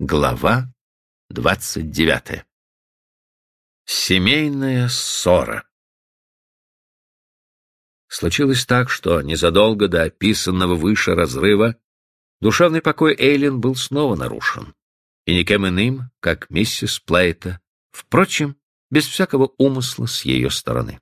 Глава двадцать девятая. Семейная ссора. Случилось так, что незадолго до описанного выше разрыва душевный покой Эйлин был снова нарушен, и никем иным, как миссис Плейта, впрочем, без всякого умысла с ее стороны.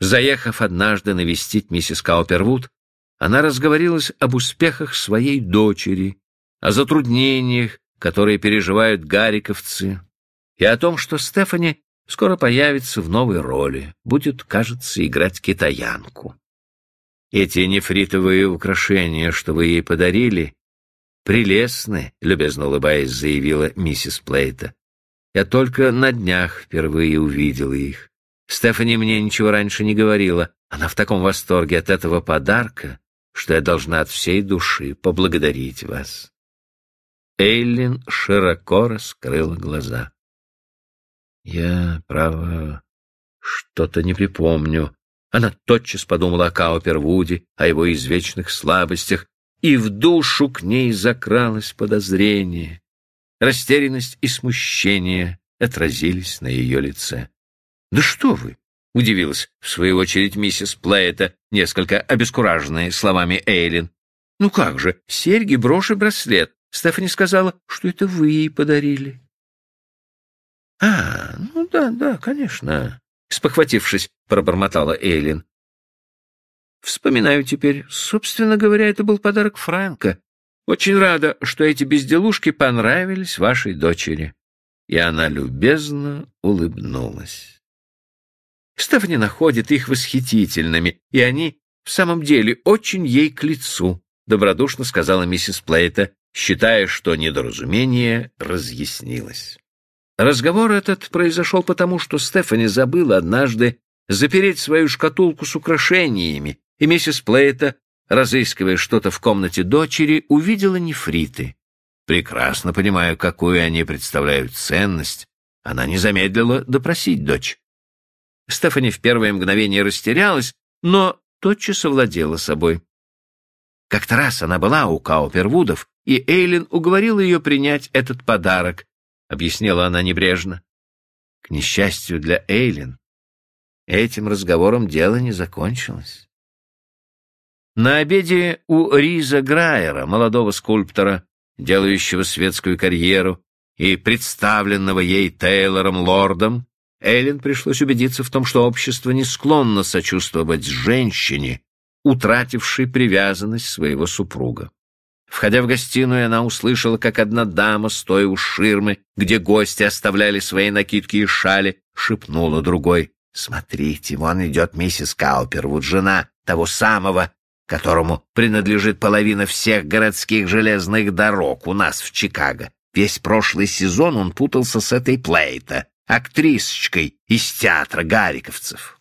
Заехав однажды навестить миссис Каупервуд, она разговорилась об успехах своей дочери, о затруднениях, которые переживают гариковцы, и о том, что Стефани скоро появится в новой роли, будет, кажется, играть китаянку. Эти нефритовые украшения, что вы ей подарили, прелестны, любезно улыбаясь, заявила миссис Плейта. Я только на днях впервые увидела их. Стефани мне ничего раньше не говорила. Она в таком восторге от этого подарка, что я должна от всей души поблагодарить вас. Эйлин широко раскрыла глаза. Я, право, что-то не припомню. Она тотчас подумала о Каупервуде, о его извечных слабостях, и в душу к ней закралось подозрение. Растерянность и смущение отразились на ее лице. — Да что вы! — удивилась, в свою очередь, миссис Плейта, несколько обескураженная словами Эйлин. — Ну как же, серьги, брошь и браслет. Стефани сказала, что это вы ей подарили. — А, ну да, да, конечно, — спохватившись, пробормотала Эйлин. — Вспоминаю теперь. Собственно говоря, это был подарок Франка. Очень рада, что эти безделушки понравились вашей дочери. И она любезно улыбнулась. Стефани находит их восхитительными, и они в самом деле очень ей к лицу, — добродушно сказала миссис Плейта, считая, что недоразумение разъяснилось. Разговор этот произошел потому, что Стефани забыла однажды запереть свою шкатулку с украшениями, и миссис Плейта, разыскивая что-то в комнате дочери, увидела нефриты. Прекрасно понимая, какую они представляют ценность, она не замедлила допросить дочь. Стефани в первое мгновение растерялась, но тотчас овладела собой. Как-то раз она была у Каупервудов и Эйлин уговорила ее принять этот подарок, — объяснила она небрежно. К несчастью для Эйлин, этим разговором дело не закончилось. На обеде у Риза Грайера, молодого скульптора, делающего светскую карьеру, и представленного ей Тейлором Лордом, Эйлин пришлось убедиться в том, что общество не склонно сочувствовать женщине, утратившей привязанность своего супруга. Входя в гостиную, она услышала, как одна дама, стоя у ширмы, где гости оставляли свои накидки и шали, шепнула другой. «Смотрите, вон идет миссис Каупервуд, жена того самого, которому принадлежит половина всех городских железных дорог у нас в Чикаго. Весь прошлый сезон он путался с этой Плейта, актрисочкой из театра Гариковцев».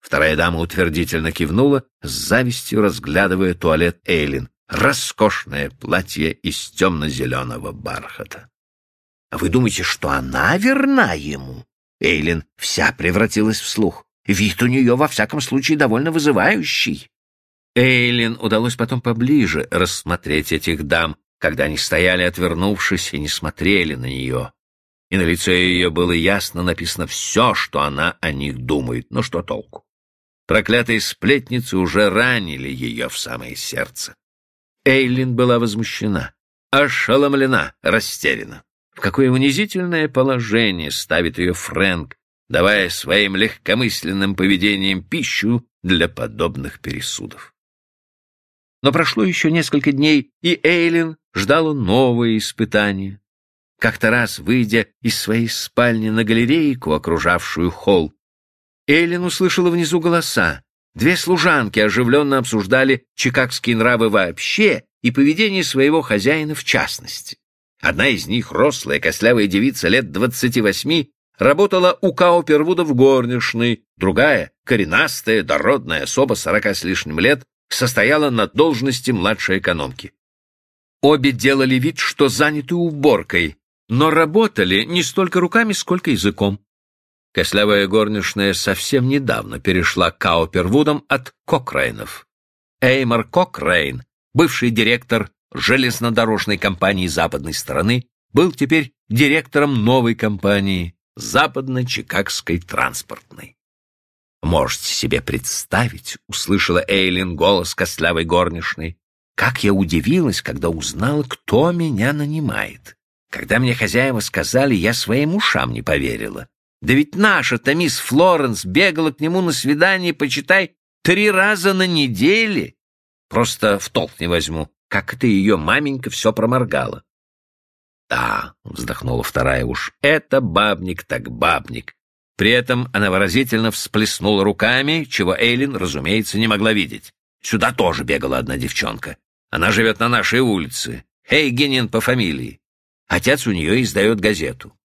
Вторая дама утвердительно кивнула, с завистью разглядывая туалет Эйлин роскошное платье из темно-зеленого бархата. А вы думаете, что она верна ему? Эйлин вся превратилась в слух. Вид у нее, во всяком случае, довольно вызывающий. Эйлин удалось потом поближе рассмотреть этих дам, когда они стояли, отвернувшись, и не смотрели на нее. И на лице ее было ясно написано все, что она о них думает. Но что толку? Проклятые сплетницы уже ранили ее в самое сердце. Эйлин была возмущена, ошеломлена, растеряна. В какое унизительное положение ставит ее Фрэнк, давая своим легкомысленным поведением пищу для подобных пересудов. Но прошло еще несколько дней, и Эйлин ждала новые испытания. Как-то раз, выйдя из своей спальни на галерейку, окружавшую холл, Эйлин услышала внизу голоса, Две служанки оживленно обсуждали чикагские нравы вообще и поведение своего хозяина в частности. Одна из них, рослая, костлявая девица лет двадцати восьми, работала у Каупервуда в горничной, другая, коренастая, дородная особа сорока с лишним лет, состояла на должности младшей экономки. Обе делали вид, что заняты уборкой, но работали не столько руками, сколько языком. Кослявая горничная совсем недавно перешла к Каупервудам от Кокрейнов. Эймор Кокрейн, бывший директор железнодорожной компании западной стороны, был теперь директором новой компании Западно-Чикагской транспортной. «Можете себе представить», — услышала Эйлин голос костлявой горничной, «как я удивилась, когда узнала, кто меня нанимает. Когда мне хозяева сказали, я своим ушам не поверила. Да ведь наша-то мисс Флоренс бегала к нему на свидание, почитай, три раза на неделе. Просто в толк не возьму, как это ее маменька все проморгала. «Да», — вздохнула вторая уж, — «это бабник так бабник». При этом она выразительно всплеснула руками, чего Эйлин, разумеется, не могла видеть. Сюда тоже бегала одна девчонка. Она живет на нашей улице. Хейгенин по фамилии. Отец у нее издает газету.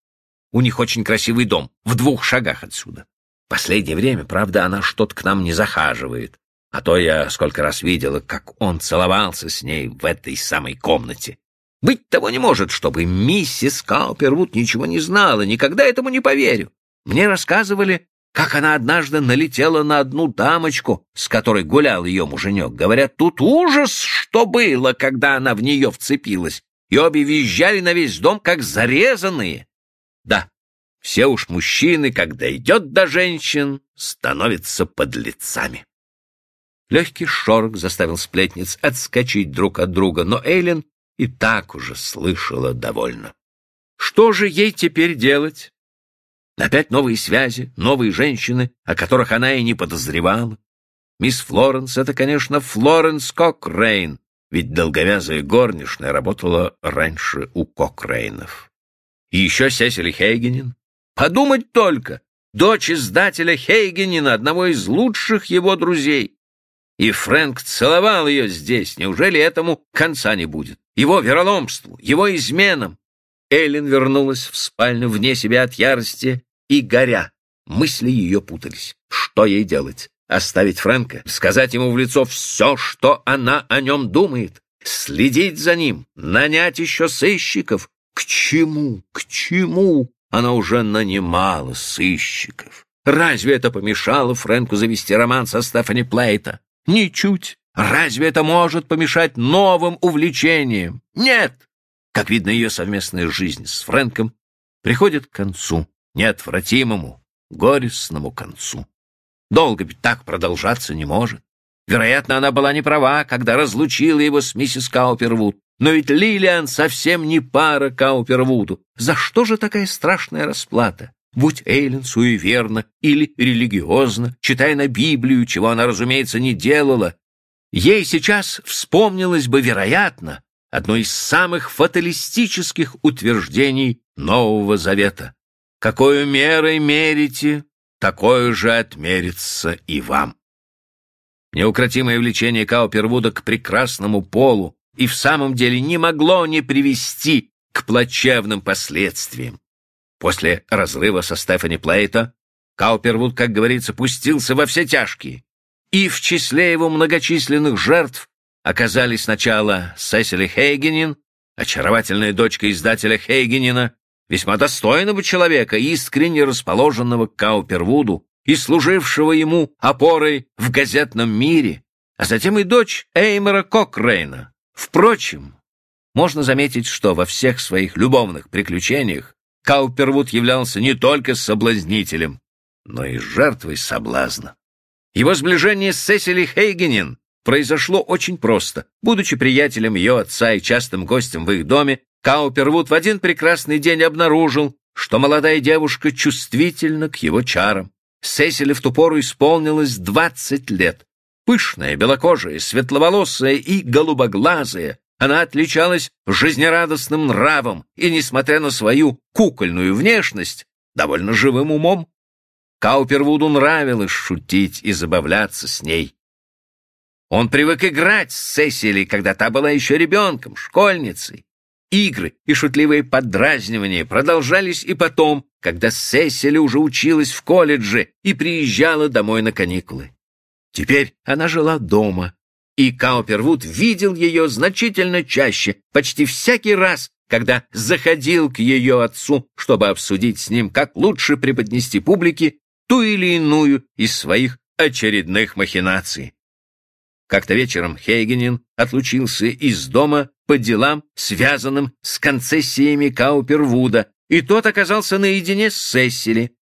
У них очень красивый дом, в двух шагах отсюда. Последнее время, правда, она что-то к нам не захаживает. А то я сколько раз видела, как он целовался с ней в этой самой комнате. Быть того не может, чтобы миссис Каупервуд ничего не знала, никогда этому не поверю. Мне рассказывали, как она однажды налетела на одну дамочку, с которой гулял ее муженек. Говорят, тут ужас, что было, когда она в нее вцепилась, и обе визжали на весь дом, как зарезанные. Да, все уж мужчины, когда идет до женщин, становятся подлецами. Легкий шорох заставил сплетниц отскочить друг от друга, но Эйлин и так уже слышала довольно. Что же ей теперь делать? Опять новые связи, новые женщины, о которых она и не подозревала. Мисс Флоренс — это, конечно, Флоренс Кокрейн, ведь долговязая горничная работала раньше у Кокрейнов. И еще Сесили Хейгенин. Подумать только! Дочь издателя Хейгенина, одного из лучших его друзей. И Фрэнк целовал ее здесь. Неужели этому конца не будет? Его вероломству, его изменам. Эллен вернулась в спальню вне себя от ярости и горя. Мысли ее путались. Что ей делать? Оставить Фрэнка? Сказать ему в лицо все, что она о нем думает? Следить за ним? Нанять еще сыщиков? К чему? К чему? Она уже нанимала сыщиков. Разве это помешало Фрэнку завести роман со Стефани Плейта? Ничуть. Разве это может помешать новым увлечениям? Нет. Как видно, ее совместная жизнь с Фрэнком приходит к концу, неотвратимому, горестному концу. Долго ведь так продолжаться не может. Вероятно, она была не права, когда разлучила его с миссис Каупервуд. Но ведь Лилиан совсем не пара Каупервуду. За что же такая страшная расплата? Будь Эйлин суеверна или религиозна, читая на Библию, чего она, разумеется, не делала, ей сейчас вспомнилось бы, вероятно, одно из самых фаталистических утверждений Нового Завета. «Какую мерой мерите, такое же отмерится и вам». Неукротимое влечение Каупервуда к прекрасному полу и в самом деле не могло не привести к плачевным последствиям. После разрыва со Стефани Плейта Каупервуд, как говорится, пустился во все тяжкие. И в числе его многочисленных жертв оказались сначала Сесили Хейгенин, очаровательная дочка издателя Хейгенина, весьма достойного человека, искренне расположенного к Каупервуду и служившего ему опорой в газетном мире, а затем и дочь Эймера Кокрейна. Впрочем, можно заметить, что во всех своих любовных приключениях Каупервуд являлся не только соблазнителем, но и жертвой соблазна. Его сближение с Сесили Хейгенин произошло очень просто. Будучи приятелем ее отца и частым гостем в их доме, Каупервуд в один прекрасный день обнаружил, что молодая девушка чувствительна к его чарам. Сесили в ту пору исполнилось двадцать лет. Пышная, белокожая, светловолосая и голубоглазая, она отличалась жизнерадостным нравом и, несмотря на свою кукольную внешность, довольно живым умом. Каупервуду нравилось шутить и забавляться с ней. Он привык играть с Сесилией, когда та была еще ребенком, школьницей. Игры и шутливые поддразнивания продолжались и потом, когда Сесили уже училась в колледже и приезжала домой на каникулы. Теперь она жила дома, и Каупервуд видел ее значительно чаще, почти всякий раз, когда заходил к ее отцу, чтобы обсудить с ним, как лучше преподнести публике ту или иную из своих очередных махинаций. Как-то вечером Хейгенин отлучился из дома по делам, связанным с концессиями Каупервуда, и тот оказался наедине с Сесили.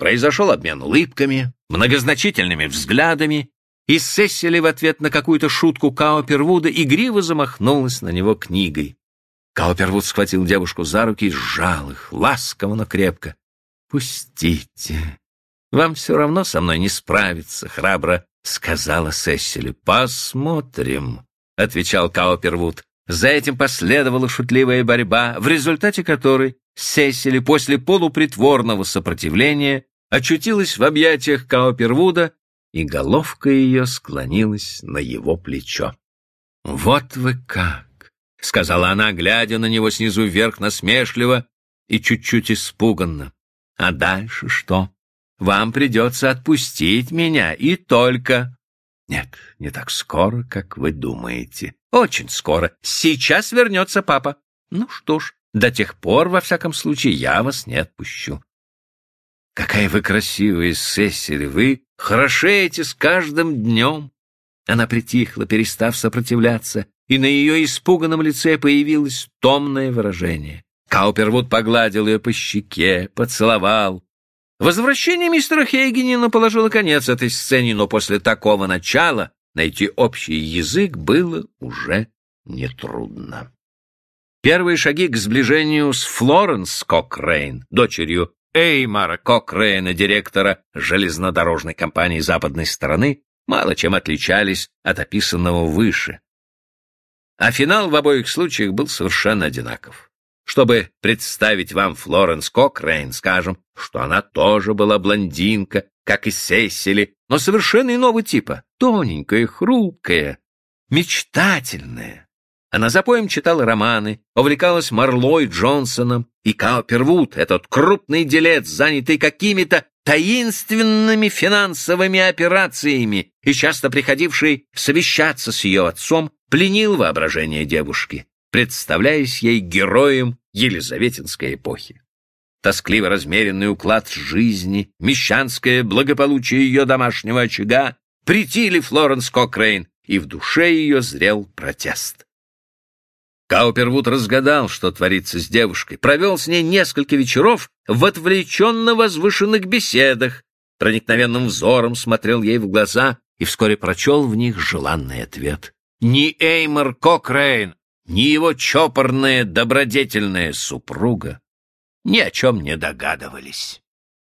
Произошел обмен улыбками, многозначительными взглядами, и Сесили в ответ на какую-то шутку Каупервуда игриво замахнулась на него книгой. Каупервуд схватил девушку за руки и сжал их, ласково, но крепко. «Пустите. Вам все равно со мной не справиться», — храбро сказала Сесили. «Посмотрим», — отвечал Каупервуд. За этим последовала шутливая борьба, в результате которой Сесили после полупритворного сопротивления очутилась в объятиях Каупервуда, и головка ее склонилась на его плечо. «Вот вы как!» — сказала она, глядя на него снизу вверх насмешливо и чуть-чуть испуганно. «А дальше что? Вам придется отпустить меня, и только...» «Нет, не так скоро, как вы думаете. Очень скоро. Сейчас вернется папа. Ну что ж, до тех пор, во всяком случае, я вас не отпущу. Какая вы красивая, Сесили, вы хорошеете с каждым днем. Она притихла, перестав сопротивляться, и на ее испуганном лице появилось томное выражение. Каупервуд погладил ее по щеке, поцеловал. Возвращение мистера Хейгенина положило конец этой сцене, но после такого начала найти общий язык было уже нетрудно. Первые шаги к сближению с Флоренс Кокрейн, дочерью Эймара Кокрейна, директора железнодорожной компании западной стороны, мало чем отличались от описанного выше а финал в обоих случаях был совершенно одинаков. Чтобы представить вам Флоренс Кокрейн, скажем, что она тоже была блондинка, как и Сесили, но совершенно иного типа, тоненькая, хрупкая, мечтательная. Она за поем читала романы, увлекалась Марлой Джонсоном, и Каупервуд, этот крупный делец, занятый какими-то таинственными финансовыми операциями и часто приходивший совещаться с ее отцом, пленил воображение девушки, представляясь ей героем Елизаветинской эпохи. Тоскливо размеренный уклад жизни, мещанское благополучие ее домашнего очага претили Флоренс Кокрейн, и в душе ее зрел протест. Каупервуд разгадал, что творится с девушкой, провел с ней несколько вечеров в отвлеченно возвышенных беседах, проникновенным взором смотрел ей в глаза и вскоре прочел в них желанный ответ. Ни Эймор Кокрейн, ни его чопорная добродетельная супруга ни о чем не догадывались.